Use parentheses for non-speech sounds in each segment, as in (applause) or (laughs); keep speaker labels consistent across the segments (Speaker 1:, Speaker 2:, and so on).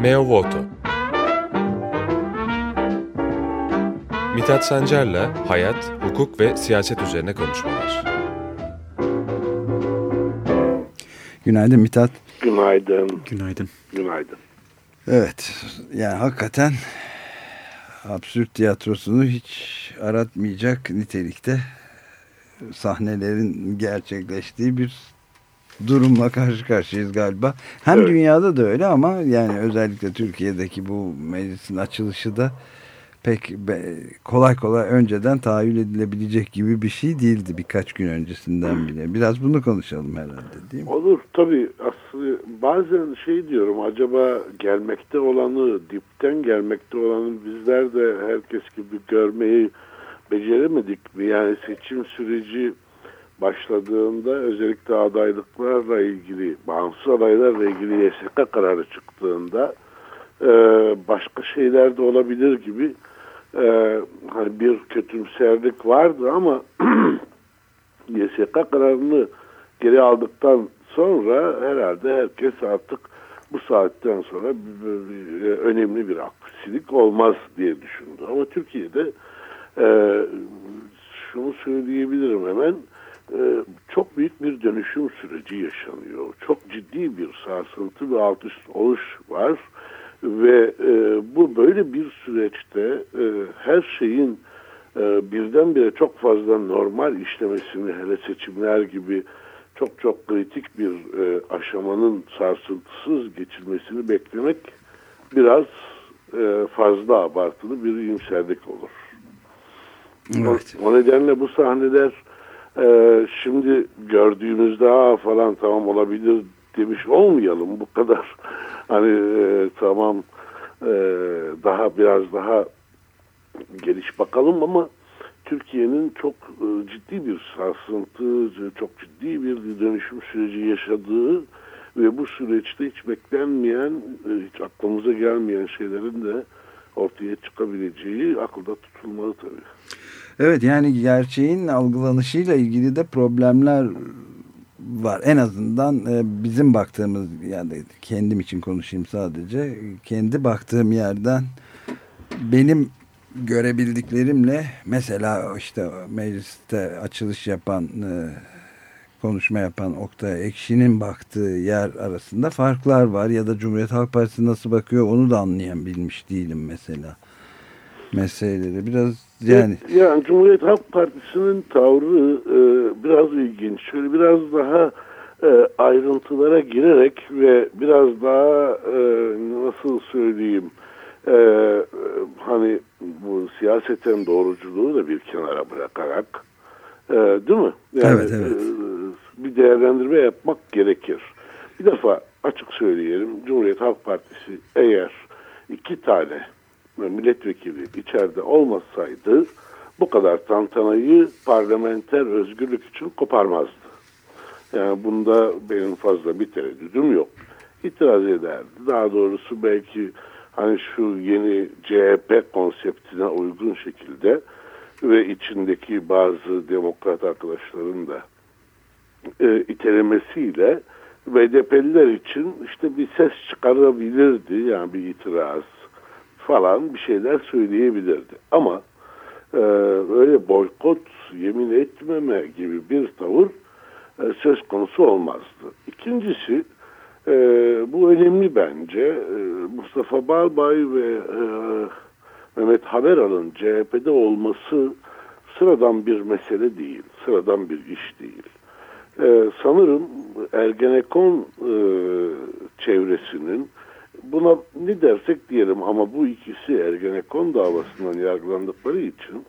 Speaker 1: Meo Voto Mithat Sancar'la hayat, hukuk ve siyaset üzerine konuşmalar.
Speaker 2: Günaydın Mithat.
Speaker 3: Günaydın.
Speaker 4: Günaydın.
Speaker 3: Günaydın.
Speaker 2: Evet, yani hakikaten absürt tiyatrosunu hiç aratmayacak nitelikte sahnelerin gerçekleştiği bir durumla karşı karşıyayız galiba. Hem evet. dünyada da öyle ama yani özellikle Türkiye'deki bu meclisin açılışı da pek kolay kolay önceden tahayyül edilebilecek gibi bir şey değildi birkaç gün öncesinden bile. Biraz bunu konuşalım herhalde değil mi?
Speaker 3: Olur tabii. Aslında bazen şey diyorum acaba gelmekte olanı, dipten gelmekte olanı bizler de herkes gibi görmeyi beceremedik mi? Yani seçim süreci başladığında özellikle adaylıklarla ilgili, bağımsız adaylarla ilgili YSK kararı çıktığında başka şeyler de olabilir gibi e, hani bir kötümserlik vardı ama (clears throat) YSK kararını geri aldıktan sonra herhalde herkes artık bu saatten sonra bir, önemli bir aksilik olmaz diye düşündü. Ama Türkiye'de e, şunu söyleyebilirim hemen e, çok büyük bir dönüşüm süreci yaşanıyor. Çok ciddi bir sarsıntı ve alt üst oluş var ve e, bu böyle bir süreçte e, her şeyin e, birdenbire çok fazla normal işlemesini hele seçimler gibi çok çok kritik bir e, aşamanın sarsıntısız geçilmesini beklemek biraz e, fazla abartılı bir iyimserlik olur. Evet. O, o nedenle bu sahneler e, şimdi gördüğümüzde falan tamam olabilir demiş olmayalım bu kadar (laughs) hani e, tamam e, daha biraz daha geliş bakalım ama Türkiye'nin çok e, ciddi bir sarsıntı, çok ciddi bir dönüşüm süreci yaşadığı ve bu süreçte hiç beklenmeyen, e, hiç aklımıza gelmeyen şeylerin de ortaya çıkabileceği akılda tutulmalı tabii.
Speaker 2: Evet yani gerçeğin algılanışıyla ilgili de problemler var. En azından e, bizim baktığımız yani kendim için konuşayım sadece. Kendi baktığım yerden benim görebildiklerimle mesela işte mecliste açılış yapan e, konuşma yapan Oktay Ekşi'nin baktığı yer arasında farklar var ya da Cumhuriyet Halk Partisi nasıl bakıyor onu da anlayan bilmiş değilim mesela meseleleri biraz yani.
Speaker 3: Yani Cumhuriyet Halk Partisi'nin tavrı e, biraz ilginç. Şöyle biraz daha e, ayrıntılara girerek ve biraz daha e, nasıl söyleyeyim e, hani bu siyaseten doğruculuğu da bir kenara bırakarak e, değil mi?
Speaker 2: Yani, evet, evet. E,
Speaker 3: bir değerlendirme yapmak gerekir. Bir defa açık söyleyelim Cumhuriyet Halk Partisi eğer iki tane milletvekili içeride olmasaydı bu kadar tantanayı parlamenter özgürlük için koparmazdı. Yani bunda benim fazla bir tereddüdüm yok. İtiraz ederdi. Daha doğrusu belki hani şu yeni CHP konseptine uygun şekilde ve içindeki bazı demokrat arkadaşların da e, itelemesiyle BDP'liler için işte bir ses çıkarabilirdi yani bir itiraz falan bir şeyler söyleyebilirdi. Ama e, öyle boykot, yemin etmeme gibi bir tavır e, söz konusu olmazdı. İkincisi e, bu önemli bence. E, Mustafa Balbay ve e, Mehmet Haberal'ın CHP'de olması sıradan bir mesele değil, sıradan bir iş değil. Ee, sanırım Ergenekon e, çevresinin buna ne dersek diyelim ama bu ikisi Ergenekon davasından yargılandıkları için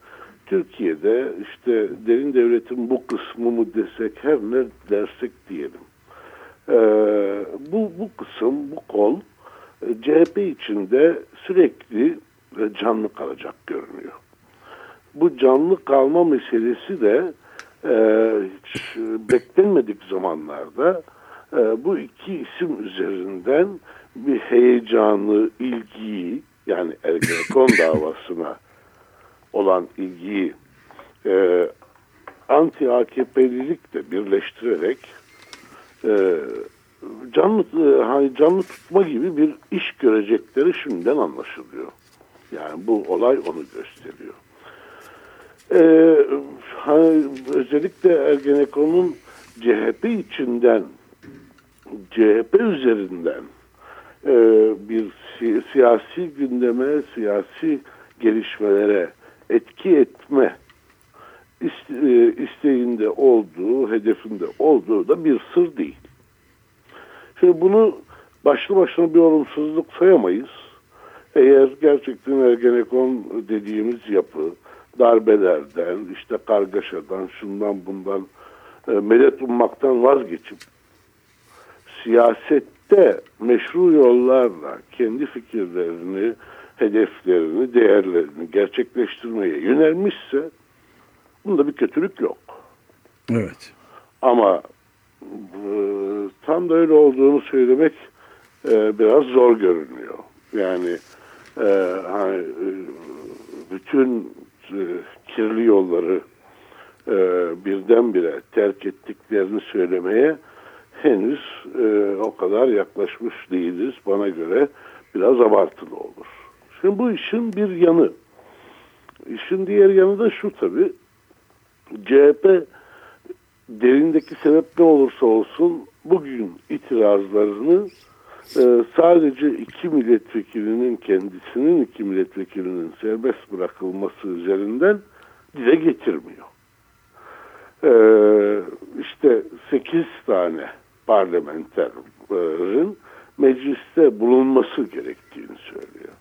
Speaker 3: Türkiye'de işte derin devletin bu kısmı mı desek her ne dersek diyelim. Ee, bu, bu kısım, bu kol e, CHP içinde sürekli canlı kalacak görünüyor. Bu canlı kalma meselesi de e, hiç beklenmedik zamanlarda e, bu iki isim üzerinden bir heyecanı, ilgiyi yani Ergenekon (laughs) davasına olan ilgiyi e, anti AKP'lilikle birleştirerek e, canlı e, hani canlı tutma gibi bir iş görecekleri şimdiden anlaşılıyor. Yani bu olay onu gösteriyor. Ee, hani özellikle Ergenekon'un CHP içinden CHP üzerinden e, bir si siyasi gündeme, siyasi gelişmelere etki etme iste, isteğinde olduğu, hedefinde olduğu da bir sır değil. Şimdi bunu başlı başına bir olumsuzluk sayamayız. Eğer gerçekten Ergenekon dediğimiz yapı darbelerden, işte kargaşadan, şundan bundan e, medet ummaktan vazgeçip siyasette meşru yollarla kendi fikirlerini, hedeflerini, değerlerini gerçekleştirmeye yönelmişse bunda bir kötülük yok.
Speaker 2: Evet.
Speaker 3: Ama e, tam da öyle olduğunu söylemek e, biraz zor görünüyor. Yani e, hani, e, bütün e, kirli yolları e, birdenbire terk ettiklerini söylemeye henüz e, o kadar yaklaşmış değiliz. Bana göre biraz abartılı olur. Şimdi bu işin bir yanı. İşin diğer yanı da şu tabii. CHP derindeki sebep ne olursa olsun bugün itirazlarını e, sadece iki milletvekilinin kendisinin iki milletvekilinin serbest bırakılması üzerinden dile getirmiyor. E, işte sekiz tane parlamenterin mecliste bulunması gerektiğini söylüyor.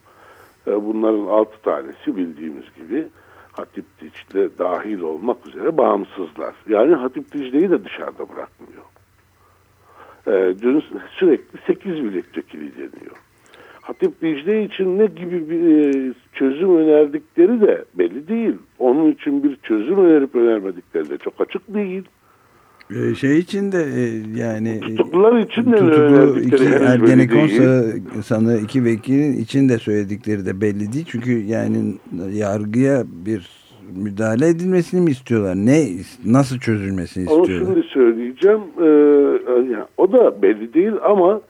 Speaker 3: E, bunların altı tanesi bildiğimiz gibi Hatip Dicle dahil olmak üzere bağımsızlar. Yani Hatip Dicle'yi de dışarıda bırakmıyor. E, dün sürekli 8 milletvekili deniyor. Hatip Dicle için ne gibi bir e, çözüm önerdikleri de belli değil. Onun için bir çözüm önerip önermedikleri de çok açık değil.
Speaker 2: Ee, şey için de e, yani
Speaker 3: tutuklular için de
Speaker 2: tutuklu iki Ergenekon sanığı iki vekilin için de söyledikleri de belli değil. Çünkü yani yargıya bir müdahale edilmesini mi istiyorlar? Ne nasıl çözülmesini istiyorlar?
Speaker 3: Onu şimdi söyleyeceğim. Ee, yani, o da belli değil ama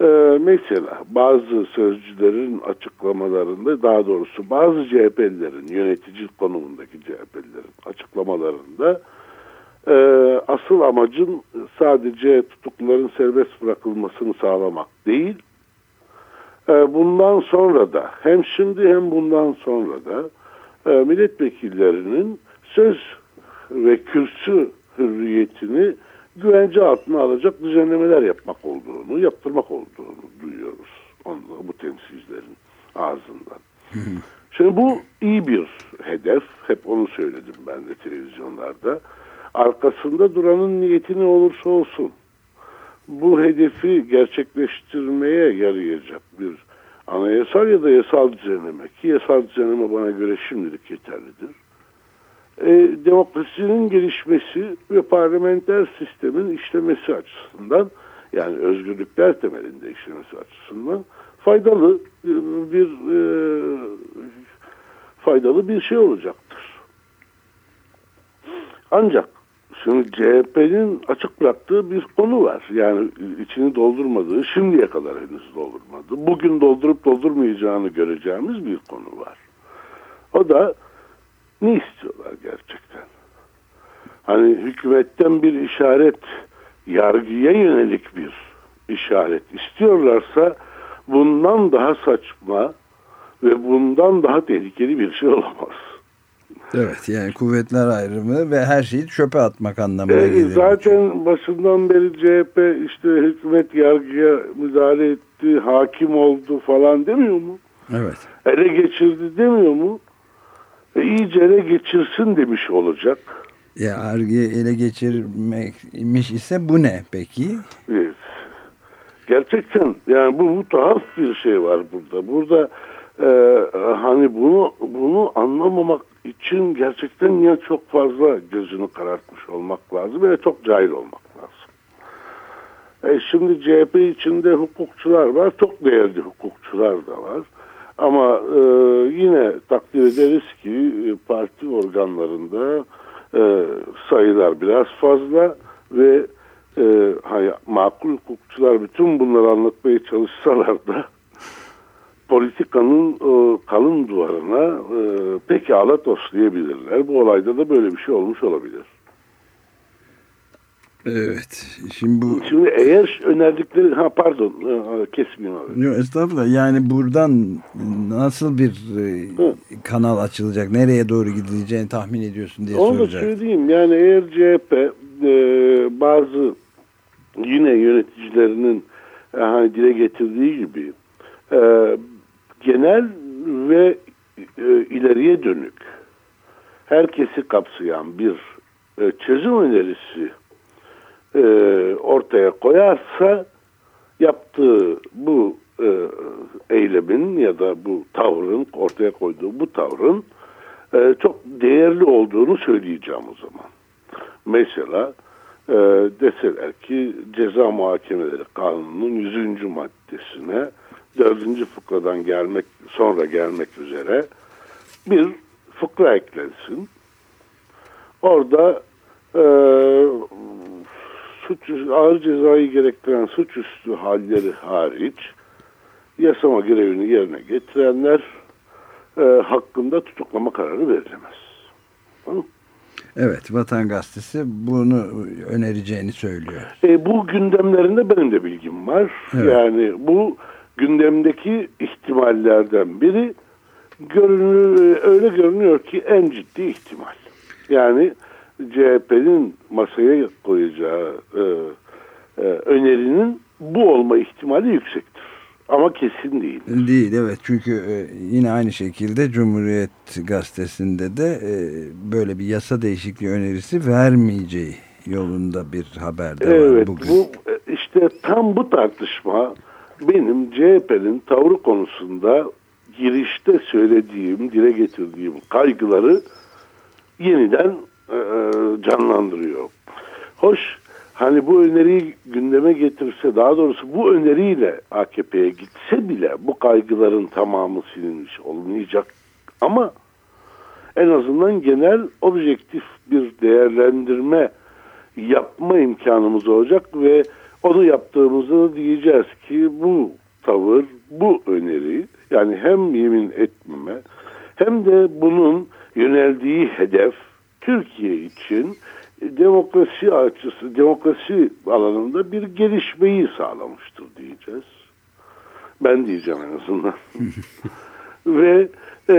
Speaker 3: e, mesela bazı sözcülerin açıklamalarında daha doğrusu bazı CHP'lilerin yönetici konumundaki CHP'lilerin açıklamalarında e, asıl amacın sadece tutukluların serbest bırakılmasını sağlamak değil. E, bundan sonra da hem şimdi hem bundan sonra da e, milletvekillerinin söz ve kürsü hürriyetini güvence altına alacak düzenlemeler yapmak olduğunu, yaptırmak olduğunu duyuyoruz. Ondan, bu temsilcilerin ağzından. (laughs) Şimdi bu iyi bir hedef. Hep onu söyledim ben de televizyonlarda arkasında duranın niyeti ne olursa olsun bu hedefi gerçekleştirmeye yarayacak bir anayasal ya da yasal düzenleme ki yasal düzenleme bana göre şimdilik yeterlidir. E, demokrasinin gelişmesi ve parlamenter sistemin işlemesi açısından yani özgürlükler temelinde işlemesi açısından faydalı e, bir e, faydalı bir şey olacaktır. Ancak Şimdi CHP'nin açık bıraktığı bir konu var. Yani içini doldurmadığı, şimdiye kadar henüz doldurmadı. Bugün doldurup doldurmayacağını göreceğimiz bir konu var. O da ne istiyorlar gerçekten? Hani hükümetten bir işaret, yargıya yönelik bir işaret istiyorlarsa bundan daha saçma ve bundan daha tehlikeli bir şey olamaz.
Speaker 2: Evet yani kuvvetler ayrımı ve her şeyi çöpe atmak anlamına e, geliyor.
Speaker 3: Zaten başından beri CHP işte hükümet yargıya müdahale etti, hakim oldu falan demiyor mu?
Speaker 2: Evet.
Speaker 3: Ele geçirdi demiyor mu? E, iyice ele geçirsin demiş olacak.
Speaker 2: Ya yargıyı ele geçirmekmiş ise bu ne peki?
Speaker 3: Evet. Gerçekten yani bu, tuhaf bir şey var burada. Burada e, hani bunu bunu anlamamak için gerçekten ya çok fazla gözünü karartmış olmak lazım ya çok cahil olmak lazım. E şimdi CHP içinde hukukçular var, çok değerli hukukçular da var. Ama e, yine takdir ederiz ki e, parti organlarında e, sayılar biraz fazla ve e, hani, makul hukukçular bütün bunları anlatmaya çalışsalar da politikanın e, kalın duvarına e, pekala toslayabilirler. Bu olayda da böyle bir şey olmuş olabilir.
Speaker 2: Evet. Şimdi bu
Speaker 3: Şimdi eğer önerdikleri ha pardon e, kesmeyeyim abi.
Speaker 2: Yok estağfurullah yani buradan nasıl bir e,
Speaker 3: Hı.
Speaker 2: kanal açılacak nereye doğru gidileceğini tahmin ediyorsun diye
Speaker 3: Onu da
Speaker 2: soracak.
Speaker 3: söyleyeyim. Yani eğer CHP e, bazı yine yöneticilerinin e, hani dile getirdiği gibi e, genel ve e, ileriye dönük herkesi kapsayan bir e, çözüm önerisi e, ortaya koyarsa yaptığı bu e, eylemin ya da bu tavrın ortaya koyduğu bu tavrın e, çok değerli olduğunu söyleyeceğim o zaman. Mesela e, deseler ki ceza muhakemeleri kanununun 100. maddesine 4. fıkradan gelmek sonra gelmek üzere bir fıkra eklensin. Orada e, suç ağır cezayı gerektiren suçüstü halleri hariç yasama görevini yerine getirenler e, hakkında tutuklama kararı verilemez. Tamam?
Speaker 2: Evet Vatan Gazetesi bunu önereceğini söylüyor.
Speaker 3: E, bu gündemlerinde benim de bilgim var.
Speaker 2: Evet.
Speaker 3: Yani bu gündemdeki ihtimallerden biri görünür, öyle görünüyor ki en ciddi ihtimal. Yani CHP'nin masaya koyacağı e, e, önerinin bu olma ihtimali yüksektir. Ama kesin değil.
Speaker 2: Değil evet çünkü e, yine aynı şekilde Cumhuriyet Gazetesi'nde de e, böyle bir yasa değişikliği önerisi vermeyeceği yolunda bir haber de var
Speaker 3: Evet
Speaker 2: bugün.
Speaker 3: bu e, işte tam bu tartışma benim CHP'nin tavrı konusunda girişte söylediğim, dile getirdiğim kaygıları yeniden e, canlandırıyor. Hoş hani bu öneriyi gündeme getirse daha doğrusu bu öneriyle AKP'ye gitse bile bu kaygıların tamamı silinmiş olmayacak ama en azından genel objektif bir değerlendirme yapma imkanımız olacak ve onu yaptığımızda da diyeceğiz ki bu tavır, bu öneri yani hem yemin etmeme hem de bunun yöneldiği hedef Türkiye için demokrasi açısı, demokrasi alanında bir gelişmeyi sağlamıştır diyeceğiz. Ben diyeceğim en azından. (laughs) Ve e,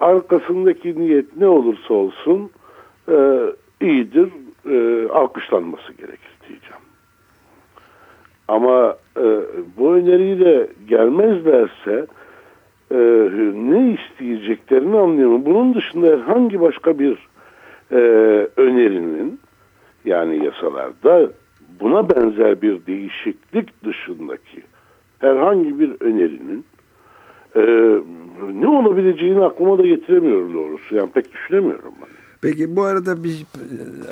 Speaker 3: arkasındaki niyet ne olursa olsun e, iyidir, e, alkışlanması gerekir diyeceğim. Ama e, bu öneriyle gelmezlerse e, ne isteyeceklerini anlayamam. Bunun dışında herhangi başka bir e, önerinin yani yasalarda buna benzer bir değişiklik dışındaki herhangi bir önerinin e, ne olabileceğini aklıma da getiremiyorum doğrusu. Yani pek düşünemiyorum ben.
Speaker 2: Peki bu arada bir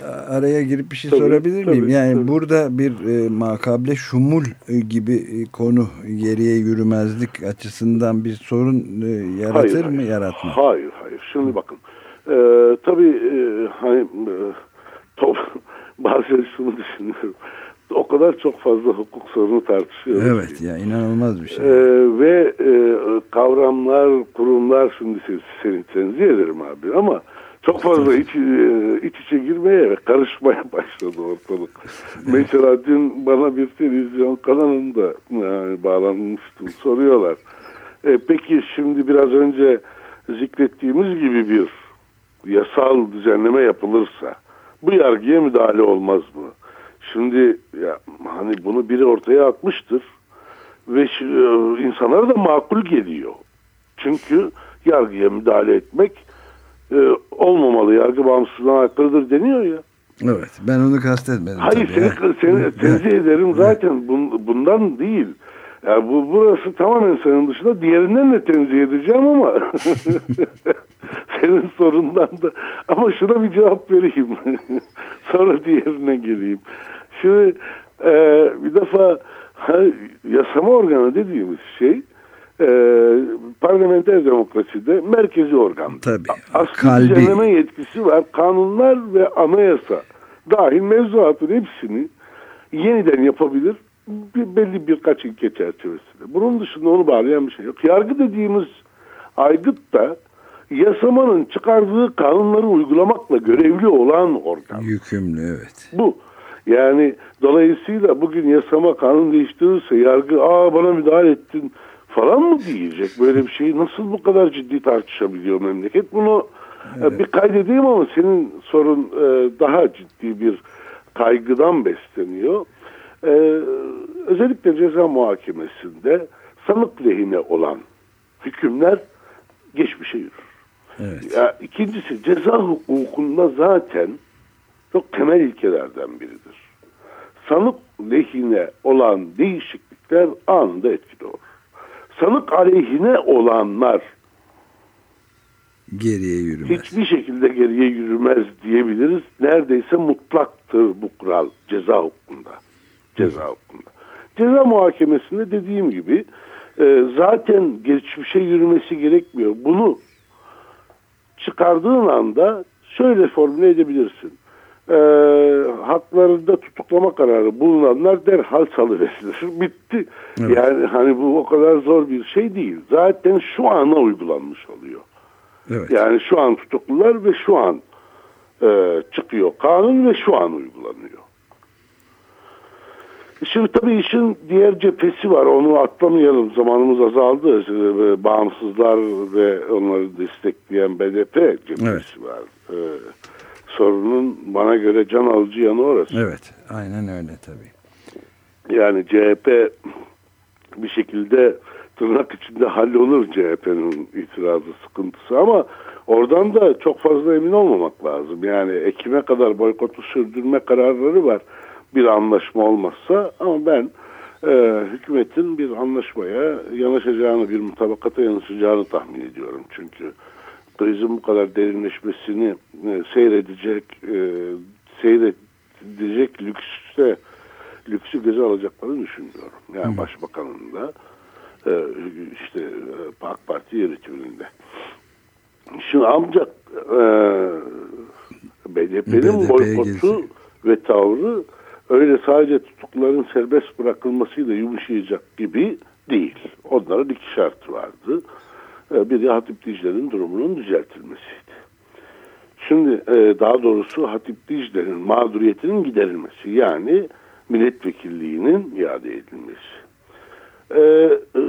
Speaker 2: e, araya girip bir şey
Speaker 3: Tabii,
Speaker 2: sorabilir miyim?
Speaker 3: tabii,
Speaker 2: Yani
Speaker 3: tabii.
Speaker 2: burada bir e, makable şumul e, gibi e, konu geriye yürümezlik açısından bir sorun e, yaratır mı yaratmaz?
Speaker 3: Hayır hayır. Şimdi bakın. E, tabii e, hani e, top, (laughs) bazen şunu düşünüyorum. O kadar çok fazla hukuk sorunu tartışıyoruz. ki.
Speaker 2: Evet ya inanılmaz bir şey.
Speaker 3: Ee, ve e, kavramlar, kurumlar şimdi seni tenzih ederim abi ama çok fazla iç, e, iç içe girmeye ve karışmaya (laughs) başladı ortalık. Mesela dün bana bir televizyon kanalında yani bağlanmıştım soruyorlar. E, peki şimdi biraz önce zikrettiğimiz gibi bir yasal düzenleme yapılırsa bu yargıya müdahale olmaz mı? Şimdi ya hani bunu biri ortaya atmıştır ve e, insanlara da makul geliyor. Çünkü yargıya müdahale etmek e, olmamalı. Yargı bağımsızlığına aykırıdır deniyor ya.
Speaker 2: Evet ben onu kastetmedim.
Speaker 3: Hayır
Speaker 2: tabii
Speaker 3: seni,
Speaker 2: ya.
Speaker 3: seni tenzih ederim zaten bun- bundan değil. Yani bu burası tamamen senin dışında diğerinden de tenzih edeceğim ama (laughs) senin sorundan da ama şuna bir cevap vereyim. (laughs) Sonra diğerine geleyim. Şimdi e, bir defa ha, yasama organı dediğimiz şey e, parlamenter demokraside merkezi organ.
Speaker 2: Tabii.
Speaker 3: Asli
Speaker 2: Kalbi.
Speaker 3: düzenleme yetkisi var. Kanunlar ve anayasa dahil mevzuatın hepsini yeniden yapabilir bir, belli birkaç ilke çerçevesinde. Bunun dışında onu bağlayan bir şey yok. Yargı dediğimiz aygıt da yasamanın çıkardığı kanunları uygulamakla görevli olan organ.
Speaker 2: Yükümlü evet.
Speaker 3: Bu. Yani dolayısıyla bugün yasama kanun değiştirirse yargı aa bana müdahale ettin falan mı diyecek? Böyle bir şeyi nasıl bu kadar ciddi tartışabiliyor memleket? Bunu e, evet. bir kaydedeyim ama senin sorun e, daha ciddi bir kaygıdan besleniyor. E, özellikle ceza muhakemesinde sanık lehine olan hükümler geçmişe yürür. Evet. Ya, ikincisi ceza hukukunda zaten çok temel ilkelerden biridir. Sanık lehine olan değişiklikler anında etkili olur. Sanık aleyhine olanlar
Speaker 2: geriye yürümez.
Speaker 3: Hiçbir şekilde geriye yürümez diyebiliriz. Neredeyse mutlaktır bu kural ceza hukukunda. Ceza hukukunda. Ceza muhakemesinde dediğim gibi e, zaten geçmişe yürümesi gerekmiyor. Bunu çıkardığın anda şöyle formüle edebilirsin. E, haklarında tutuklama kararı bulunanlar derhal salıverilir. (laughs) Bitti. Evet. Yani hani bu o kadar zor bir şey değil. Zaten şu ana uygulanmış oluyor. Evet. Yani şu an tutuklular ve şu an e, çıkıyor kanun ve şu an uygulanıyor. Şimdi tabii işin diğer cephesi var. Onu atlamayalım. Zamanımız azaldı. Ee, bağımsızlar ve onları destekleyen BDP cephesi evet. var. Ee, sorunun bana göre can alıcı yanı orası.
Speaker 2: Evet. Aynen öyle tabii.
Speaker 3: Yani CHP bir şekilde tırnak içinde hallolur CHP'nin itirazı sıkıntısı ama oradan da çok fazla emin olmamak lazım. Yani Ekim'e kadar boykotu sürdürme kararları var bir anlaşma olmazsa ama ben e, hükümetin bir anlaşmaya yanaşacağını, bir mutabakata yanaşacağını tahmin ediyorum. Çünkü krizin bu kadar derinleşmesini e, seyredecek, e, seyredecek lükste lüksü göze alacaklarını düşünmüyorum. Yani Hı. başbakanın da e, işte e, AK Parti yönetiminde. Şimdi ancak e, BDP'nin BDP boykotu ve tavrı öyle sadece tutukluların serbest bırakılmasıyla yumuşayacak gibi değil. Onların iki şartı vardı. Ee, biri Hatip Dicle'nin durumunun düzeltilmesiydi. Şimdi e, daha doğrusu Hatip Dicle'nin mağduriyetinin giderilmesi yani milletvekilliğinin iade edilmesi. Ee, e,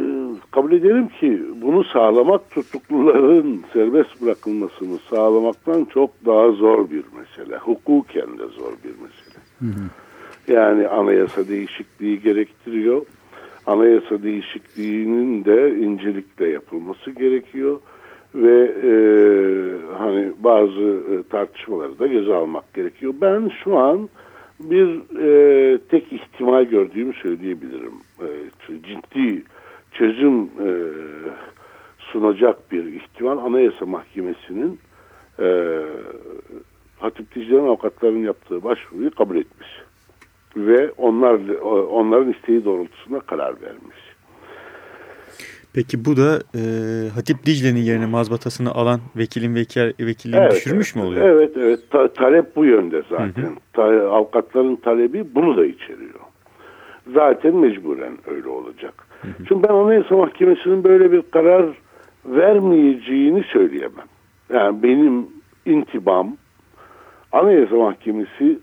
Speaker 3: kabul edelim ki bunu sağlamak tutukluların serbest bırakılmasını sağlamaktan çok daha zor bir mesele. Hukuken de zor bir mesele. Hı hı. Yani anayasa değişikliği gerektiriyor. Anayasa değişikliğinin de incelikle yapılması gerekiyor ve e, hani bazı e, tartışmaları da göze almak gerekiyor. Ben şu an bir e, tek ihtimal gördüğümü söyleyebilirim. E, ciddi çözüm e, sunacak bir ihtimal Anayasa Mahkemesi'nin e, Hatip Dicle'nin avukatlarının yaptığı başvuruyu kabul etmesi ve onlar onların isteği doğrultusunda karar vermiş.
Speaker 4: Peki bu da e, Hatip Dicle'nin yerine mazbatasını alan vekilin vekil, vekilliğini evet, düşürmüş mü oluyor?
Speaker 3: Evet evet Ta, talep bu yönde zaten. Hı hı. Ta, avukatların talebi bunu da içeriyor. Zaten mecburen öyle olacak. Hı hı. Şimdi ben Anayasa Mahkemesi'nin böyle bir karar vermeyeceğini söyleyemem. Yani benim intibam Anayasa Mahkemesi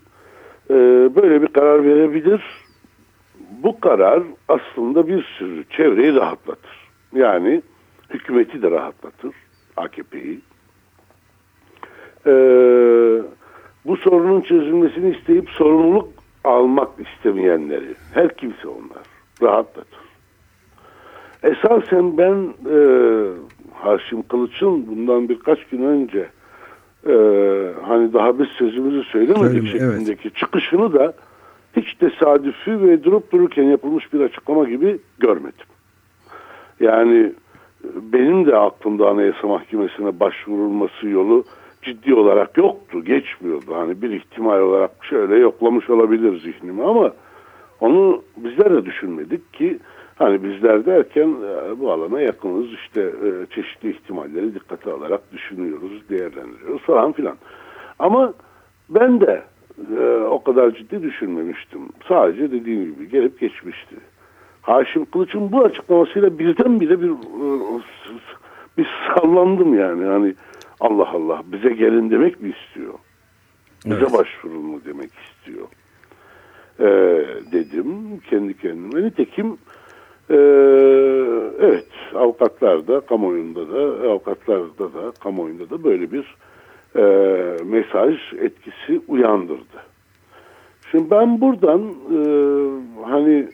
Speaker 3: e, böyle bir karar verebilir. Bu karar aslında bir sürü çevreyi rahatlatır. Yani hükümeti de rahatlatır. AKP'yi. E, bu sorunun çözülmesini isteyip sorumluluk almak istemeyenleri, her kimse onlar rahatlatır. Esasen ben e, Haşim Kılıç'ın bundan birkaç gün önce e, hani daha biz sözümüzü söylemedik Söyleme, şeklindeki evet. çıkışını da hiç tesadüfi ve durup dururken yapılmış bir açıklama gibi görmedim. Yani benim de aklımda Anayasa Mahkemesi'ne başvurulması yolu ciddi olarak yoktu, geçmiyordu. Hani bir ihtimal olarak şöyle yoklamış olabilir zihnimi ama onu bizler de düşünmedik ki Hani bizler derken e, bu alana yakınız işte e, çeşitli ihtimalleri dikkate alarak düşünüyoruz, değerlendiriyoruz falan filan. Ama ben de e, o kadar ciddi düşünmemiştim. Sadece dediğim gibi gelip geçmişti. Haşim Kılıç'ın bu açıklamasıyla birdenbire bir bir sallandım yani. Hani Allah Allah bize gelin demek mi istiyor? Bize evet. başvurun mu demek istiyor? Ee, dedim kendi kendime. Nitekim ee, evet avukatlar da kamuoyunda da avukatlarda da kamuoyunda da böyle bir e, mesaj etkisi uyandırdı. Şimdi ben buradan e, hani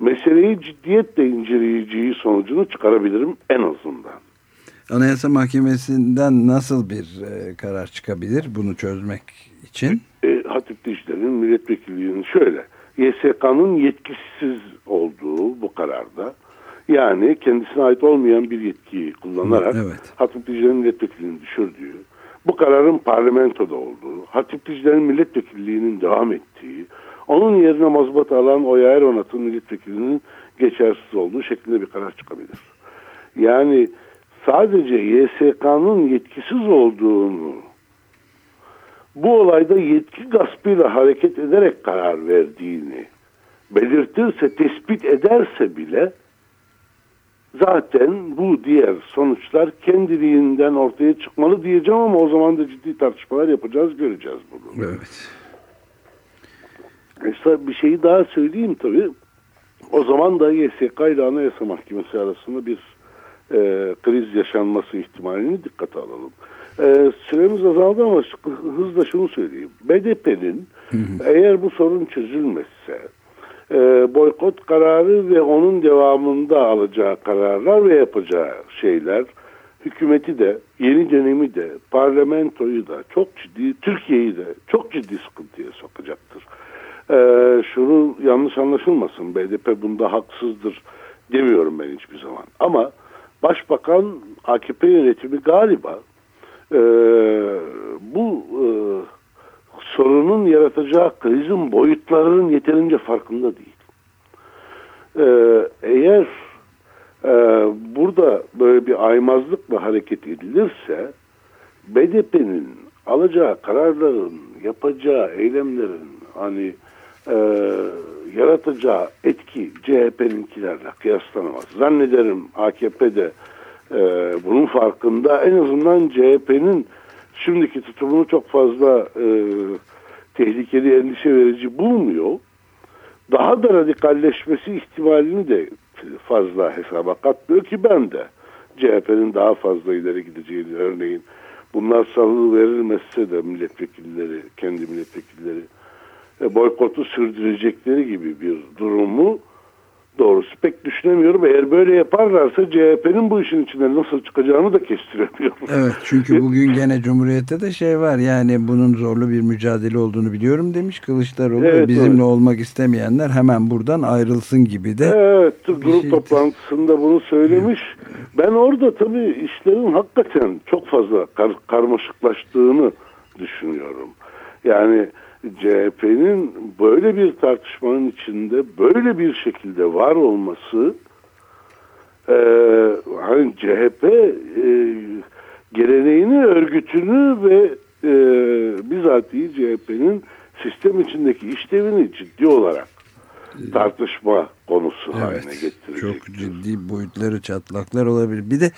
Speaker 3: meseleyi ciddiyetle inceleyeceği sonucunu çıkarabilirim en azından.
Speaker 2: Anayasa Mahkemesi'nden nasıl bir e, karar çıkabilir bunu çözmek için?
Speaker 3: E, Hatip Dicle'nin milletvekilliğinin şöyle, YSK'nın yetkisiz olduğu bu kararda, yani kendisine ait olmayan bir yetkiyi kullanarak evet. Hatip Dicle'nin milletvekilliğini düşürdüğü, bu kararın parlamentoda olduğu, Hatip Dicle'nin milletvekilliğinin devam ettiği, onun yerine mazbat alan Oya Eronat'ın milletvekilinin geçersiz olduğu şeklinde bir karar çıkabilir. Yani sadece YSK'nın yetkisiz olduğunu bu olayda yetki gaspıyla hareket ederek karar verdiğini belirtirse, tespit ederse bile zaten bu diğer sonuçlar kendiliğinden ortaya çıkmalı diyeceğim ama o zaman da ciddi tartışmalar yapacağız, göreceğiz bunu.
Speaker 2: Evet.
Speaker 3: Mesela bir şeyi daha söyleyeyim tabii. O zaman da YSK ile Anayasa Mahkemesi arasında bir e, kriz yaşanması ihtimalini dikkate alalım. E, süremiz azaldı ama hızla şunu söyleyeyim. BDP'nin eğer bu sorun çözülmezse e, boykot kararı ve onun devamında alacağı kararlar ve yapacağı şeyler hükümeti de yeni dönemi de parlamentoyu da çok ciddi Türkiye'yi de çok ciddi sıkıntıya sokacaktır. Ee, şunu yanlış anlaşılmasın BDP bunda haksızdır demiyorum ben hiçbir zaman ama Başbakan AKP yönetimi galiba e, bu e, sorunun yaratacağı krizin boyutlarının yeterince farkında değil. E, eğer e, burada böyle bir aymazlıkla hareket edilirse BDP'nin alacağı kararların, yapacağı eylemlerin hani e, yaratacağı etki CHP'ninkilerle kıyaslanamaz. Zannederim AKP de e, bunun farkında. En azından CHP'nin şimdiki tutumunu çok fazla e, tehlikeli, endişe verici bulmuyor. Daha da radikalleşmesi ihtimalini de fazla hesaba katmıyor ki ben de CHP'nin daha fazla ileri gideceğini örneğin bunlar salı verilmezse de milletvekilleri, kendi milletvekilleri e, boykotu sürdürecekleri gibi bir durumu doğrusu pek düşünemiyorum. Eğer böyle yaparlarsa CHP'nin bu işin içinden nasıl çıkacağını da kestiremiyorum.
Speaker 2: Evet çünkü (laughs) bugün gene Cumhuriyet'te de şey var yani bunun zorlu bir mücadele olduğunu biliyorum demiş Kılıçdaroğlu. Evet, Bizimle evet. olmak istemeyenler hemen buradan ayrılsın gibi de.
Speaker 3: Evet grup şey... toplantısında bunu söylemiş. Ben orada tabii işlerin hakikaten çok fazla kar karmaşıklaştığını düşünüyorum. Yani CHP'nin böyle bir tartışmanın içinde böyle bir şekilde var olması e, hani CHP e, geleneğini, örgütünü ve e, bizatihi CHP'nin sistem içindeki işlevini ciddi olarak tartışma konusu evet, haline getirecek.
Speaker 2: Çok ciddi boyutları çatlaklar olabilir. Bir de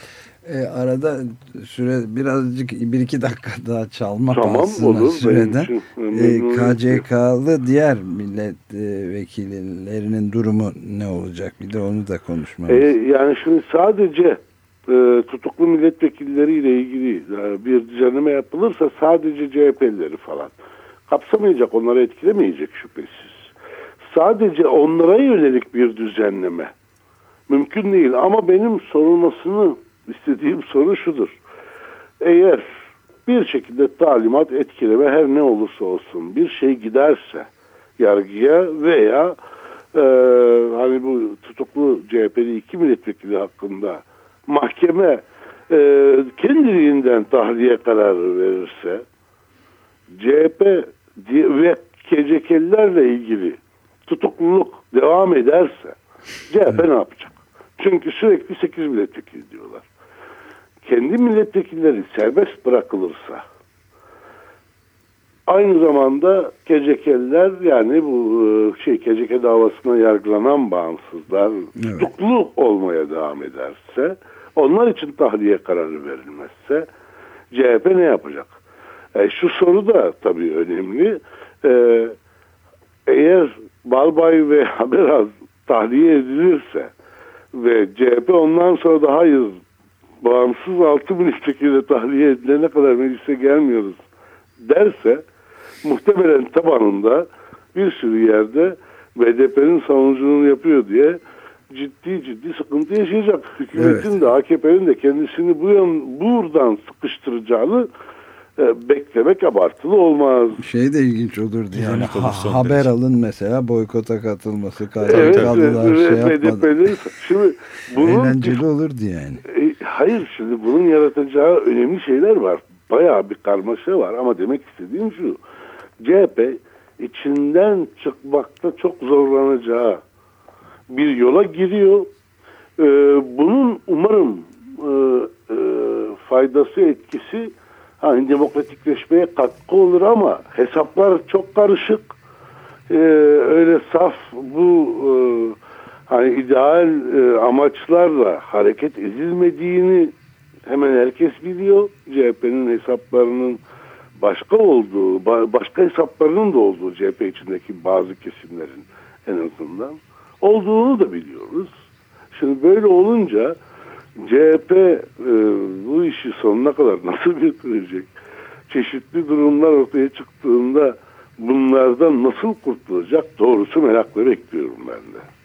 Speaker 2: e, arada süre birazcık bir iki dakika daha çalma tamam, olur, süreden. E, KCK'lı diğer milletvekillerinin durumu ne olacak? Bir de onu da konuşmalıyız.
Speaker 3: E, yani şimdi sadece e, tutuklu milletvekilleriyle ilgili yani bir düzenleme yapılırsa sadece CHP'lileri falan kapsamayacak, onları etkilemeyecek şüphesiz. Sadece onlara yönelik bir düzenleme mümkün değil ama benim sorulmasını istediğim soru şudur. Eğer bir şekilde talimat etkileme her ne olursa olsun bir şey giderse yargıya veya e, hani bu tutuklu CHP'li iki milletvekili hakkında mahkeme e, kendiliğinden tahliye kararı verirse CHP ve KCK'lilerle ilgili tutukluluk devam ederse CHP ne yapacak? Çünkü sürekli 8 milletvekili diyorlar kendi milletvekilleri serbest bırakılırsa aynı zamanda Kecekeliler yani bu e, şey Keceke davasına yargılanan bağımsızlar evet. tutuklu olmaya devam ederse onlar için tahliye kararı verilmezse CHP ne yapacak? E, şu soru da tabii önemli. E, eğer Balbay ve Haberaz (laughs) tahliye edilirse ve CHP ondan sonra da hayır bağımsız altı milletvekili tahliye edilene kadar meclise gelmiyoruz derse muhtemelen tabanında bir sürü yerde BDP'nin savunuculuğunu yapıyor diye ciddi ciddi sıkıntı yaşayacak. Hükümetin evet. de AKP'nin de kendisini bu yan, buradan sıkıştıracağını e, beklemek abartılı olmaz.
Speaker 2: Şey de ilginç olurdu yani ha, haber alın mesela boykota katılması kaldılar
Speaker 3: evet, şey yapmadı. Şimdi (laughs) bunun,
Speaker 2: Eğlenceli olurdu yani.
Speaker 3: E, hayır şimdi bunun yaratacağı önemli şeyler var. Bayağı bir karmaşa var ama demek istediğim şu CHP içinden çıkmakta çok zorlanacağı bir yola giriyor. Ee, bunun umarım e, e, faydası etkisi hani demokratikleşmeye katkı olur ama hesaplar çok karışık. Ee, öyle saf bu e, hani ideal e, amaçlarla hareket edilmediğini hemen herkes biliyor. CHP'nin hesaplarının başka olduğu, başka hesaplarının da olduğu CHP içindeki bazı kesimlerin en azından olduğunu da biliyoruz. Şimdi böyle olunca CHP e, bu işi sonuna kadar nasıl götürecek? Çeşitli durumlar ortaya çıktığında bunlardan nasıl kurtulacak? Doğrusu merakla bekliyorum ben de.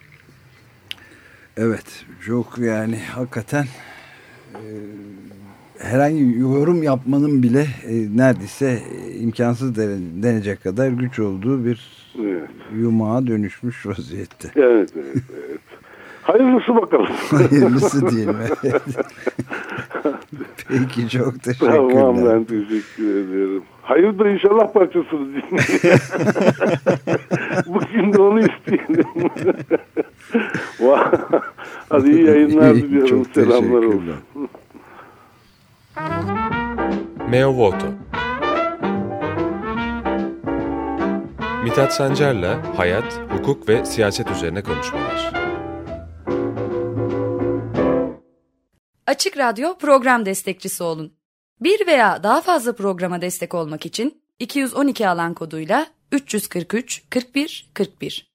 Speaker 2: Evet, çok yani hakikaten e, herhangi yorum yapmanın bile e, neredeyse e, imkansız denecek kadar güç olduğu bir evet. yumağa dönüşmüş vaziyette.
Speaker 3: Evet, evet, evet. Hayırlısı bakalım. (laughs)
Speaker 2: Hayırlısı diyelim. Peki çok teşekkürler.
Speaker 3: Tamam ben teşekkür ediyorum. Hayır da inşallah parçasını dinleyin. (laughs) Bugün de onu isteyelim. (laughs) Hadi iyi yayınlar diliyorum. Selamlar olsun.
Speaker 1: Meo Voto Mithat Sancar'la hayat, hukuk ve siyaset üzerine konuşmalar.
Speaker 5: Açık Radyo program destekçisi olun. Bir veya daha fazla programa destek olmak için 212 alan koduyla 343 41 41